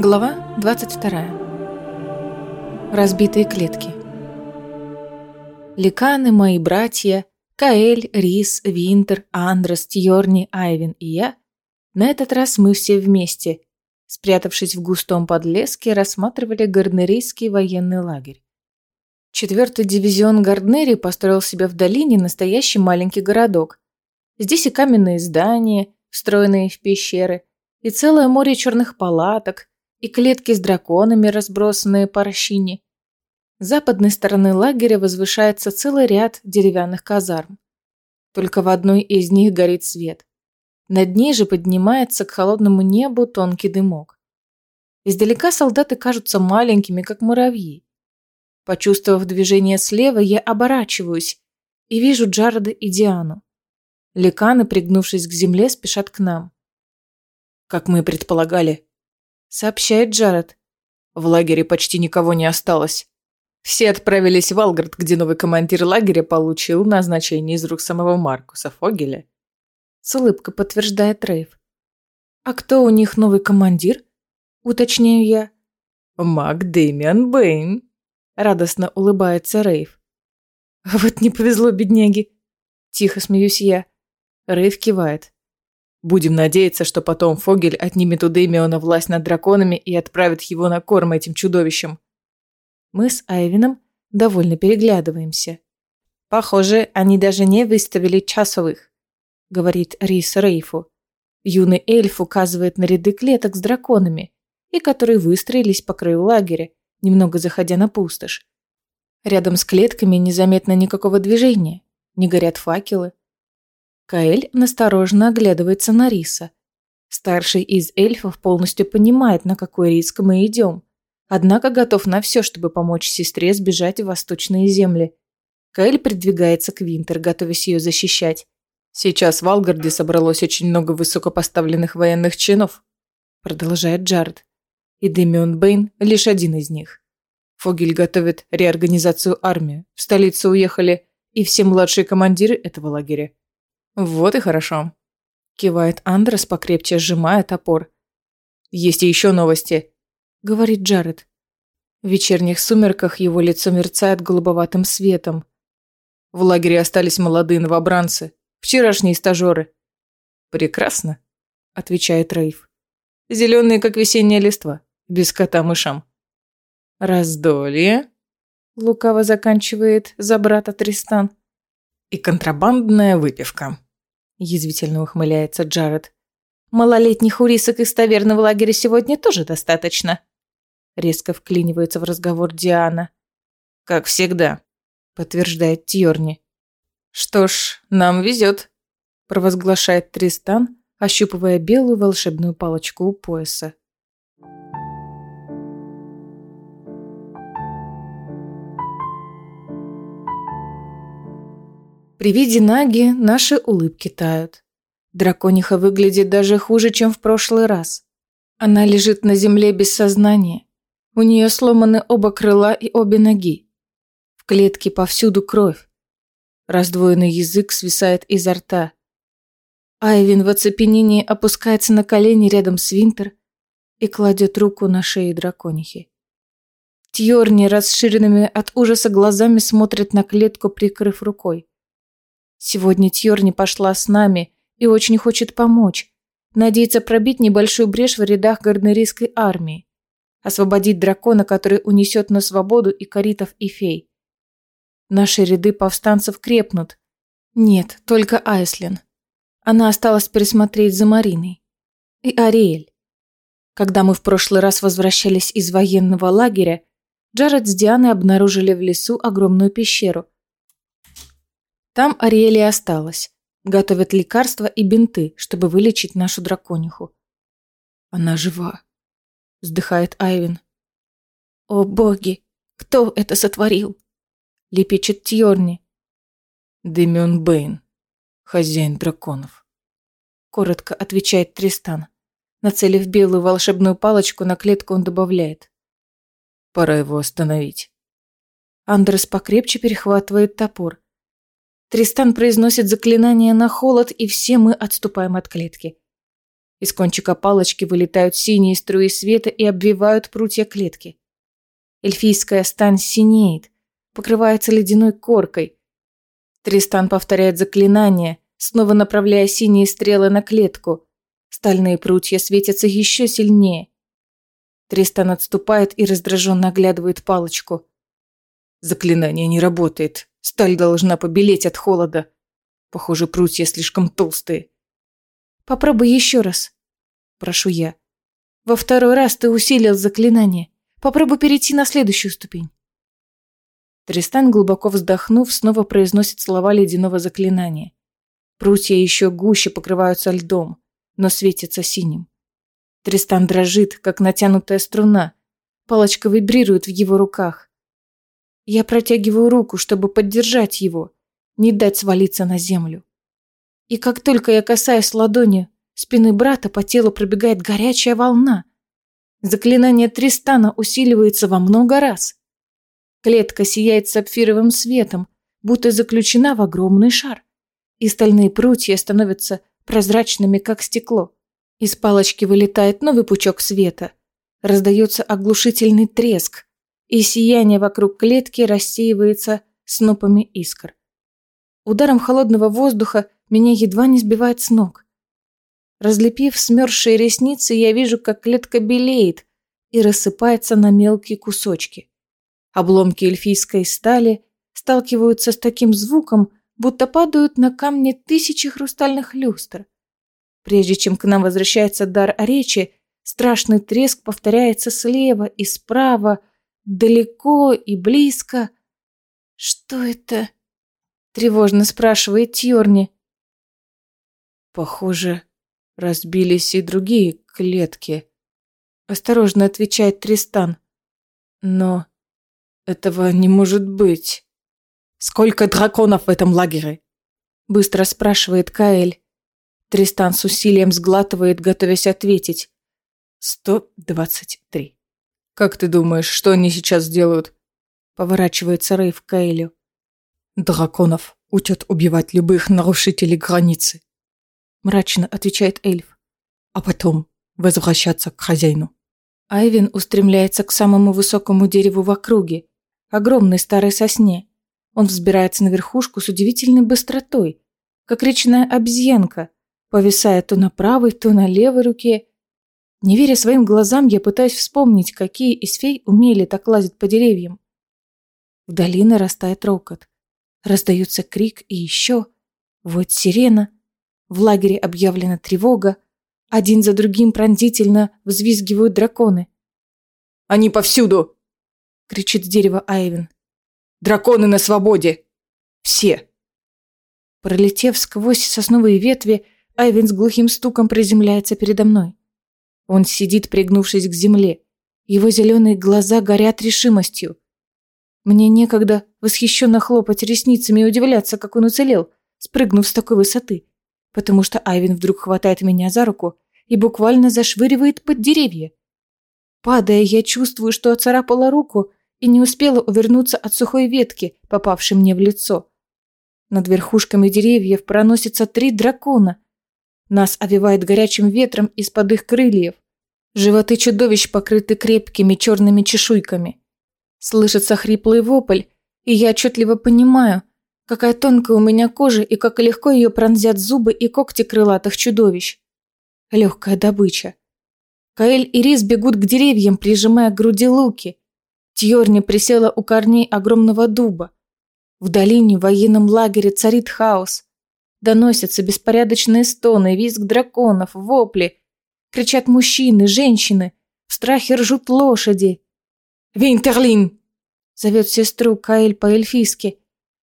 Глава 22. Разбитые клетки. Ликаны, мои братья, Каэль, Рис, Винтер, Андрос, Тьорни, Айвен и я, на этот раз мы все вместе, спрятавшись в густом подлеске, рассматривали Гарднерийский военный лагерь. Четвертый дивизион Гарднери построил себе в долине настоящий маленький городок. Здесь и каменные здания, встроенные в пещеры, и целое море черных палаток, и клетки с драконами, разбросанные по расщине. С западной стороны лагеря возвышается целый ряд деревянных казарм. Только в одной из них горит свет. Над ней же поднимается к холодному небу тонкий дымок. Издалека солдаты кажутся маленькими, как муравьи. Почувствовав движение слева, я оборачиваюсь и вижу Джареда и Диану. Ликаны, пригнувшись к земле, спешат к нам. Как мы и предполагали, сообщает Джаред. В лагере почти никого не осталось. Все отправились в Алгард, где новый командир лагеря получил назначение из рук самого Маркуса Фогеля. С улыбкой подтверждает Рейв. А кто у них новый командир? Уточняю я. Мак Дэмиан Бэйн. Радостно улыбается Рейв. Вот не повезло бедняге. Тихо смеюсь я. Рейв кивает. Будем надеяться, что потом Фогель отнимет у Дэмиона власть над драконами и отправит его на корм этим чудовищам. Мы с Айвином довольно переглядываемся. Похоже, они даже не выставили часовых, говорит Рис Рейфу. Юный эльф указывает на ряды клеток с драконами, и которые выстроились по краю лагеря, немного заходя на пустошь. Рядом с клетками незаметно никакого движения, не горят факелы, Каэль настороженно оглядывается на Риса. Старший из эльфов полностью понимает, на какой риск мы идем, однако готов на все, чтобы помочь сестре сбежать в восточные земли. Каэль придвигается к Винтер, готовясь ее защищать. «Сейчас в Алгарде собралось очень много высокопоставленных военных чинов», продолжает Джаред. И Демион Бэйн лишь один из них. Фогель готовит реорганизацию армии. В столицу уехали и все младшие командиры этого лагеря. «Вот и хорошо», – кивает Андрес, покрепче сжимая топор. «Есть и еще новости», – говорит Джаред. В вечерних сумерках его лицо мерцает голубоватым светом. В лагере остались молодые новобранцы, вчерашние стажеры. «Прекрасно», – отвечает Рейв. «Зеленые, как весенняя листва, без кота-мышам». «Раздолье», – лукаво заканчивает за брата Тристан. «И контрабандная выпивка». Язвительно ухмыляется Джаред. Малолетних урисок из таверны в лагере сегодня тоже достаточно. Резко вклинивается в разговор Диана. Как всегда, подтверждает Тьорни. Что ж, нам везет, провозглашает Тристан, ощупывая белую волшебную палочку у пояса. При виде Наги наши улыбки тают. Дракониха выглядит даже хуже, чем в прошлый раз. Она лежит на земле без сознания. У нее сломаны оба крыла и обе ноги. В клетке повсюду кровь. Раздвоенный язык свисает изо рта. Айвин в оцепенении опускается на колени рядом с Винтер и кладет руку на шею драконихи. Тьорни расширенными от ужаса глазами смотрит на клетку, прикрыв рукой. Сегодня Тьорни пошла с нами и очень хочет помочь. Надеется пробить небольшую брешь в рядах гарднерийской армии. Освободить дракона, который унесет на свободу и коритов, и фей. Наши ряды повстанцев крепнут. Нет, только Айслин. Она осталась присмотреть за Мариной. И Ариэль. Когда мы в прошлый раз возвращались из военного лагеря, Джаред с Дианой обнаружили в лесу огромную пещеру – там Ариэль осталась. Готовят лекарства и бинты, чтобы вылечить нашу дракониху. Она жива, вздыхает Айвин. О боги, кто это сотворил? Лепечет Тьорни. Демион Бэйн, хозяин драконов. Коротко отвечает Тристан. Нацелив белую волшебную палочку на клетку, он добавляет. Пора его остановить. Андрес покрепче перехватывает топор. Тристан произносит заклинание на холод, и все мы отступаем от клетки. Из кончика палочки вылетают синие струи света и обвивают прутья клетки. Эльфийская стань синеет, покрывается ледяной коркой. Тристан повторяет заклинание, снова направляя синие стрелы на клетку. Стальные прутья светятся еще сильнее. Тристан отступает и раздраженно оглядывает палочку. Заклинание не работает. Сталь должна побелеть от холода. Похоже, прутья слишком толстые. Попробуй еще раз. Прошу я. Во второй раз ты усилил заклинание. Попробуй перейти на следующую ступень. Тристан, глубоко вздохнув, снова произносит слова ледяного заклинания. Прутья еще гуще покрываются льдом, но светятся синим. Тристан дрожит, как натянутая струна. Палочка вибрирует в его руках. Я протягиваю руку, чтобы поддержать его, не дать свалиться на землю. И как только я касаюсь ладонью спины брата, по телу пробегает горячая волна. Заклинание Тристана усиливается во много раз. Клетка сияет сапфировым светом, будто заключена в огромный шар. И стальные прутья становятся прозрачными, как стекло. Из палочки вылетает новый пучок света. Раздается оглушительный треск, и сияние вокруг клетки рассеивается снопами искр. Ударом холодного воздуха меня едва не сбивает с ног. Разлепив смерзшие ресницы, я вижу, как клетка белеет и рассыпается на мелкие кусочки. Обломки эльфийской стали сталкиваются с таким звуком, будто падают на камни тысячи хрустальных люстр. Прежде чем к нам возвращается дар речи, страшный треск повторяется слева и справа, далеко и близко. «Что это?» – тревожно спрашивает Тьорни. Похоже, разбились и другие клетки. Осторожно отвечает Тристан. Но этого не может быть. Сколько драконов в этом лагере? Быстро спрашивает Каэль. Тристан с усилием сглатывает, готовясь ответить. Сто двадцать три. Как ты думаешь, что они сейчас делают? Поворачивается Рейв к Каэлю. Драконов учат убивать любых нарушителей границы мрачно отвечает эльф. А потом возвращаться к хозяину. Айвин устремляется к самому высокому дереву в округе, огромной старой сосне. Он взбирается на верхушку с удивительной быстротой, как речная обезьянка, повисая то на правой, то на левой руке. Не веря своим глазам, я пытаюсь вспомнить, какие из фей умели так лазить по деревьям. Вдали нарастает рокот. Раздается крик и еще. Вот сирена. В лагере объявлена тревога. Один за другим пронзительно взвизгивают драконы. «Они повсюду!» — кричит с дерева Айвен. «Драконы на свободе! Все!» Пролетев сквозь сосновые ветви, Айвен с глухим стуком приземляется передо мной. Он сидит, пригнувшись к земле. Его зеленые глаза горят решимостью. Мне некогда восхищенно хлопать ресницами и удивляться, как он уцелел, спрыгнув с такой высоты потому что Айвин вдруг хватает меня за руку и буквально зашвыривает под деревья. Падая, я чувствую, что оцарапала руку и не успела увернуться от сухой ветки, попавшей мне в лицо. Над верхушками деревьев проносятся три дракона. Нас овивает горячим ветром из-под их крыльев. Животы чудовищ покрыты крепкими черными чешуйками. Слышится хриплый вопль, и я отчетливо понимаю, Какая тонкая у меня кожа и как легко ее пронзят зубы и когти крылатых чудовищ. Легкая добыча. Каэль и Рис бегут к деревьям, прижимая к груди луки. Тьорни присела у корней огромного дуба. В долине в военном лагере царит хаос. Доносятся беспорядочные стоны, визг драконов, вопли. Кричат мужчины, женщины. В страхе ржут лошади. «Винтерлин!» Зовет сестру Каэль по-эльфийски.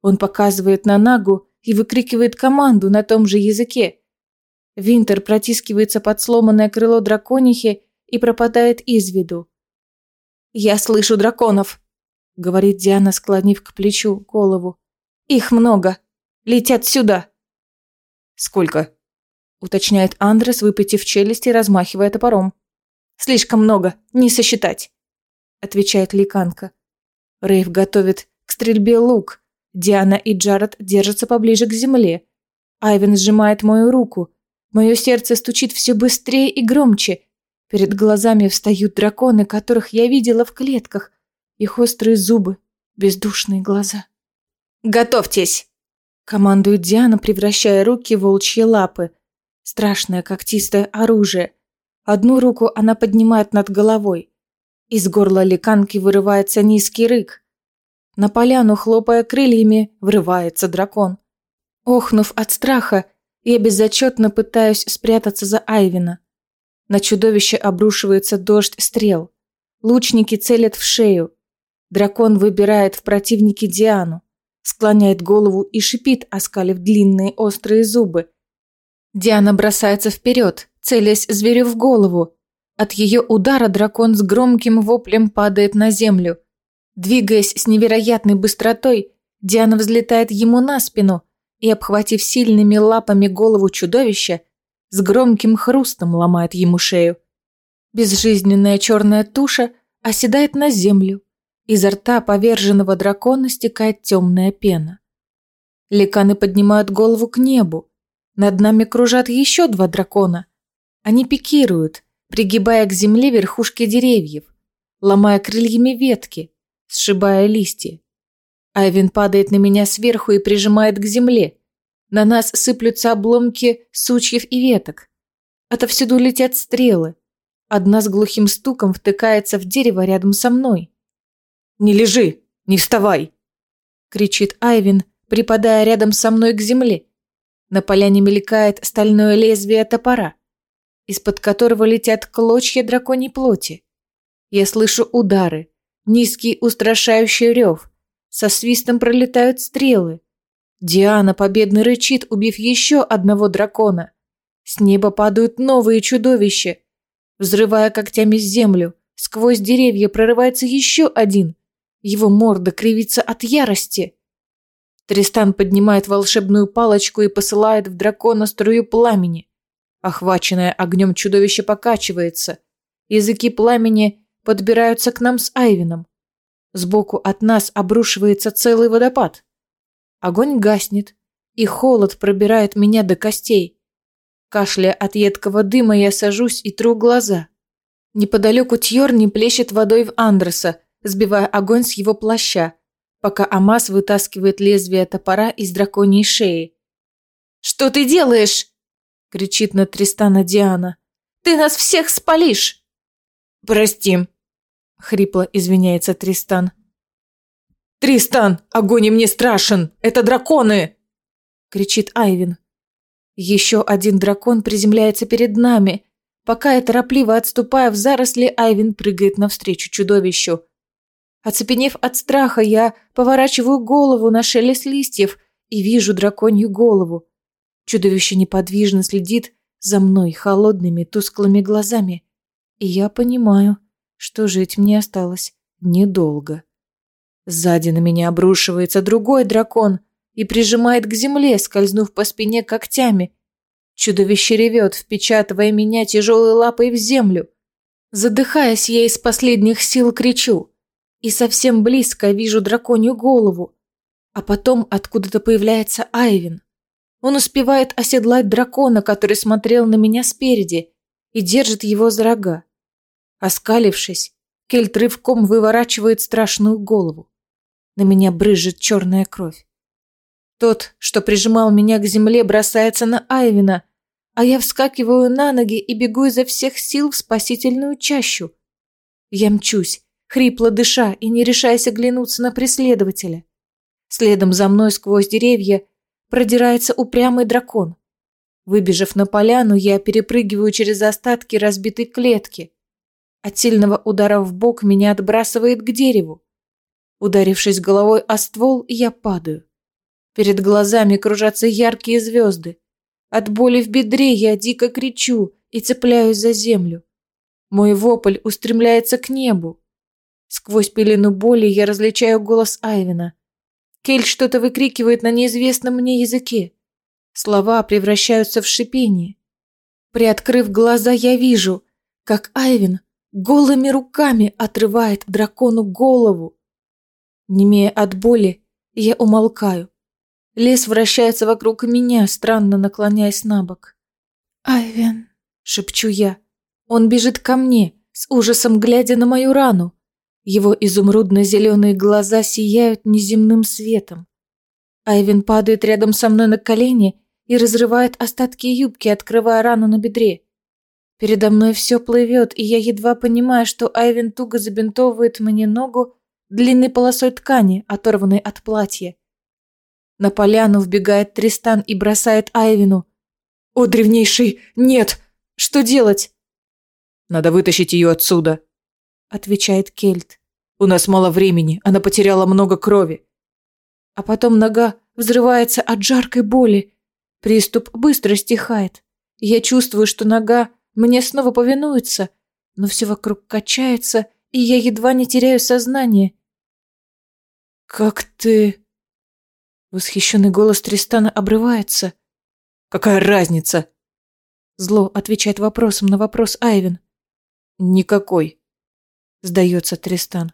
Он показывает на Нагу и выкрикивает команду на том же языке. Винтер протискивается под сломанное крыло драконихи и пропадает из виду. «Я слышу драконов», — говорит Диана, склонив к плечу голову. «Их много. Летят сюда». «Сколько?» — уточняет Андрес, выпитив челюсть и размахивая топором. «Слишком много, не сосчитать», — отвечает ликанка. Рейв готовит к стрельбе лук, Диана и Джаред держатся поближе к земле. Айвен сжимает мою руку. Мое сердце стучит все быстрее и громче. Перед глазами встают драконы, которых я видела в клетках. Их острые зубы, бездушные глаза. «Готовьтесь!» Командует Диана, превращая руки в волчьи лапы. Страшное когтистое оружие. Одну руку она поднимает над головой. Из горла ликанки вырывается низкий рык. На поляну, хлопая крыльями, врывается дракон. Охнув от страха, я безотчетно пытаюсь спрятаться за Айвина. На чудовище обрушивается дождь стрел. Лучники целят в шею. Дракон выбирает в противнике Диану, склоняет голову и шипит, оскалив длинные острые зубы. Диана бросается вперед, целясь зверю в голову. От ее удара дракон с громким воплем падает на землю. Двигаясь с невероятной быстротой, Диана взлетает ему на спину и, обхватив сильными лапами голову чудовища, с громким хрустом ломает ему шею. Безжизненная черная туша оседает на землю. Изо рта поверженного дракона стекает темная пена. Ликаны поднимают голову к небу. Над нами кружат еще два дракона. Они пикируют, пригибая к земле верхушки деревьев, ломая крыльями ветки, сшибая листья. Айвин падает на меня сверху и прижимает к земле. На нас сыплются обломки сучьев и веток. Отовсюду летят стрелы. Одна с глухим стуком втыкается в дерево рядом со мной. «Не лежи! Не вставай!» кричит Айвин, припадая рядом со мной к земле. На поляне мелькает стальное лезвие топора, из-под которого летят клочья драконьей плоти. Я слышу удары, низкий устрашающий рев. Со свистом пролетают стрелы. Диана победно рычит, убив еще одного дракона. С неба падают новые чудовища. Взрывая когтями землю, сквозь деревья прорывается еще один. Его морда кривится от ярости. Тристан поднимает волшебную палочку и посылает в дракона струю пламени. Охваченное огнем чудовище покачивается. Языки пламени подбираются к нам с Айвином. Сбоку от нас обрушивается целый водопад. Огонь гаснет, и холод пробирает меня до костей. Кашляя от едкого дыма, я сажусь и тру глаза. Неподалеку Тьорни плещет водой в Андреса, сбивая огонь с его плаща, пока Амас вытаскивает лезвие топора из драконьей шеи. «Что ты делаешь?» — кричит на Тристана Диана. «Ты нас всех спалишь!» «Прости!» — хрипло извиняется Тристан. «Тристан, огонь мне страшен! Это драконы!» — кричит Айвин. Еще один дракон приземляется перед нами. Пока я торопливо отступая в заросли, Айвин прыгает навстречу чудовищу. Оцепенев от страха, я поворачиваю голову на шелест листьев и вижу драконью голову. Чудовище неподвижно следит за мной холодными тусклыми глазами. И я понимаю, что жить мне осталось недолго. Сзади на меня обрушивается другой дракон и прижимает к земле, скользнув по спине когтями. Чудовище ревет, впечатывая меня тяжелой лапой в землю. Задыхаясь, я из последних сил кричу. И совсем близко вижу драконью голову. А потом откуда-то появляется Айвин. Он успевает оседлать дракона, который смотрел на меня спереди, и держит его за рога. Оскалившись, Кельт рывком выворачивает страшную голову. На меня брызжет черная кровь. Тот, что прижимал меня к земле, бросается на Айвина, а я вскакиваю на ноги и бегу изо всех сил в спасительную чащу. Я мчусь, хрипло дыша и не решаясь оглянуться на преследователя. Следом за мной сквозь деревья продирается упрямый дракон. Выбежав на поляну, я перепрыгиваю через остатки разбитой клетки. От сильного удара в бок меня отбрасывает к дереву. Ударившись головой о ствол, я падаю. Перед глазами кружатся яркие звезды. От боли в бедре я дико кричу и цепляюсь за землю. Мой вопль устремляется к небу. Сквозь пелену боли я различаю голос Айвина. Кель что-то выкрикивает на неизвестном мне языке. Слова превращаются в шипение. Приоткрыв глаза, я вижу, как Айвин голыми руками отрывает дракону голову. Немея от боли, я умолкаю. Лес вращается вокруг меня, странно наклоняясь на бок. «Айвен», — шепчу я. Он бежит ко мне, с ужасом глядя на мою рану. Его изумрудно-зеленые глаза сияют неземным светом. Айвен падает рядом со мной на колени и разрывает остатки юбки, открывая рану на бедре. Передо мной все плывет, и я едва понимаю, что Айвен туго забинтовывает мне ногу длинной полосой ткани, оторванной от платья. На поляну вбегает Тристан и бросает Айвину. «О, древнейший, нет! Что делать?» «Надо вытащить ее отсюда», — отвечает Кельт. «У нас мало времени, она потеряла много крови». А потом нога взрывается от жаркой боли. Приступ быстро стихает. Я чувствую, что нога мне снова повинуется, но все вокруг качается, и я едва не теряю сознание. «Как ты...» Восхищенный голос Тристана обрывается. «Какая разница?» Зло отвечает вопросом на вопрос Айвен. «Никакой», — сдается Тристан.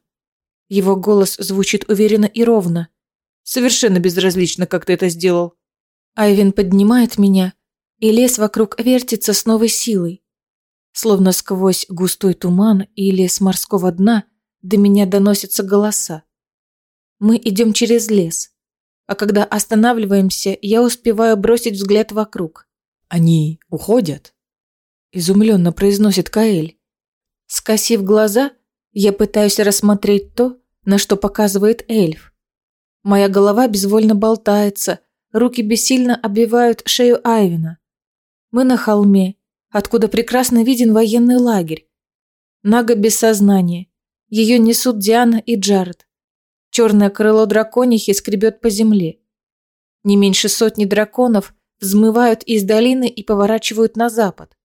Его голос звучит уверенно и ровно. Совершенно безразлично, как ты это сделал. Айвен поднимает меня, и лес вокруг вертится с новой силой. Словно сквозь густой туман или с морского дна до меня доносятся голоса. Мы идем через лес, а когда останавливаемся, я успеваю бросить взгляд вокруг. «Они уходят?» Изумленно произносит Каэль. Скосив глаза, я пытаюсь рассмотреть то, на что показывает эльф. Моя голова безвольно болтается, руки бессильно обвивают шею Айвина. Мы на холме, откуда прекрасно виден военный лагерь. Нага без сознания. Ее несут Диана и Джаред. Черное крыло драконихи скребет по земле. Не меньше сотни драконов взмывают из долины и поворачивают на запад.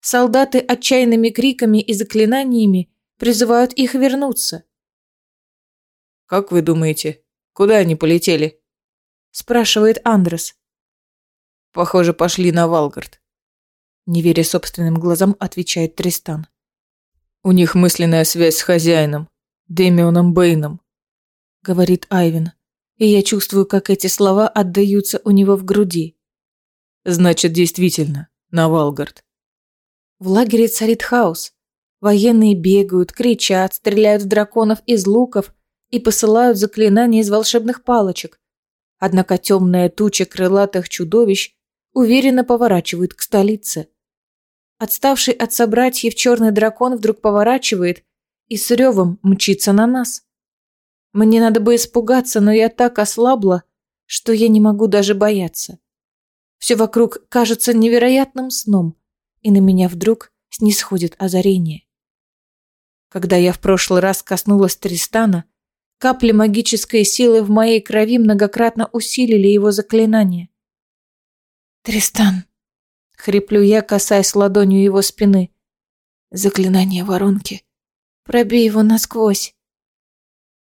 Солдаты отчаянными криками и заклинаниями призывают их вернуться. «Как вы думаете, куда они полетели?» спрашивает Андрес. Похоже, пошли на Валгард. Не веря собственным глазам, отвечает Тристан. У них мысленная связь с хозяином, Демионом Бэйном, говорит Айвен. И я чувствую, как эти слова отдаются у него в груди. Значит, действительно, на Валгард. В лагере царит хаос. Военные бегают, кричат, стреляют в драконов из луков и посылают заклинания из волшебных палочек. Однако темная туча крылатых чудовищ уверенно поворачивает к столице. Отставший от собратьев черный дракон вдруг поворачивает и с ревом мчится на нас. Мне надо бы испугаться, но я так ослабла, что я не могу даже бояться. Все вокруг кажется невероятным сном, и на меня вдруг снисходит озарение. Когда я в прошлый раз коснулась Тристана, капли магической силы в моей крови многократно усилили его заклинание. «Тристан!» — хриплю я, касаясь ладонью его спины. «Заклинание воронки. Пробей его насквозь!»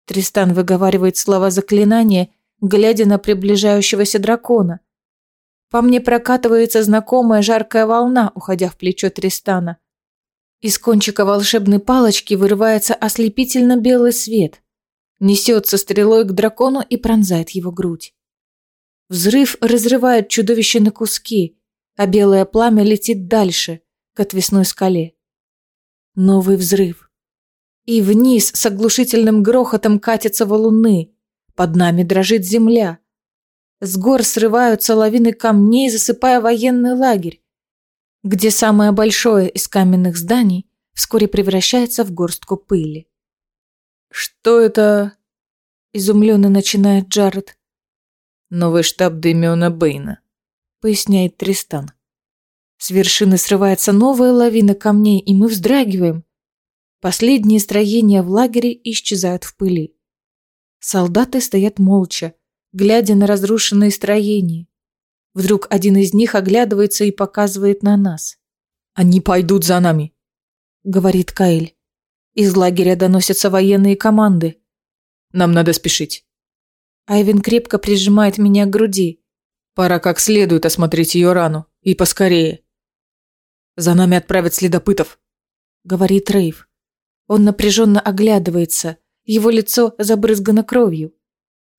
Тристан выговаривает слова заклинания, глядя на приближающегося дракона. По мне прокатывается знакомая жаркая волна, уходя в плечо Тристана. Из кончика волшебной палочки вырывается ослепительно белый свет. Несется стрелой к дракону и пронзает его грудь. Взрыв разрывает чудовище на куски, а белое пламя летит дальше, к отвесной скале. Новый взрыв. И вниз с оглушительным грохотом катятся валуны. Под нами дрожит земля. С гор срываются лавины камней, засыпая военный лагерь, где самое большое из каменных зданий вскоре превращается в горстку пыли. «Что это?» – изумленно начинает Джаред. Новый штаб Демиона Бэйна, поясняет Тристан. С вершины срывается новая лавина камней, и мы вздрагиваем. Последние строения в лагере исчезают в пыли. Солдаты стоят молча, глядя на разрушенные строения. Вдруг один из них оглядывается и показывает на нас. «Они пойдут за нами», — говорит Каэль. Из лагеря доносятся военные команды. «Нам надо спешить». Айвен крепко прижимает меня к груди. Пора как следует осмотреть ее рану. И поскорее. За нами отправят следопытов, говорит Рейв. Он напряженно оглядывается. Его лицо забрызгано кровью.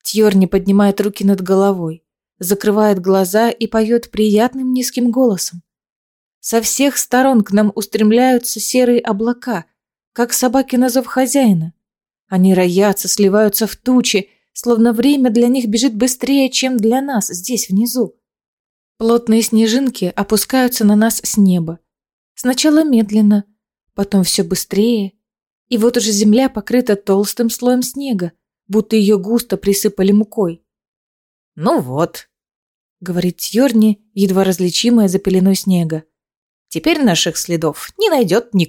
Тьорни поднимает руки над головой, закрывает глаза и поет приятным низким голосом. Со всех сторон к нам устремляются серые облака, как собаки на зов хозяина. Они роятся, сливаются в тучи, словно время для них бежит быстрее, чем для нас здесь внизу. Плотные снежинки опускаются на нас с неба. Сначала медленно, потом все быстрее. И вот уже земля покрыта толстым слоем снега, будто ее густо присыпали мукой. «Ну вот», — говорит Тьорни, едва различимая за пеленой снега. «Теперь наших следов не найдет никто».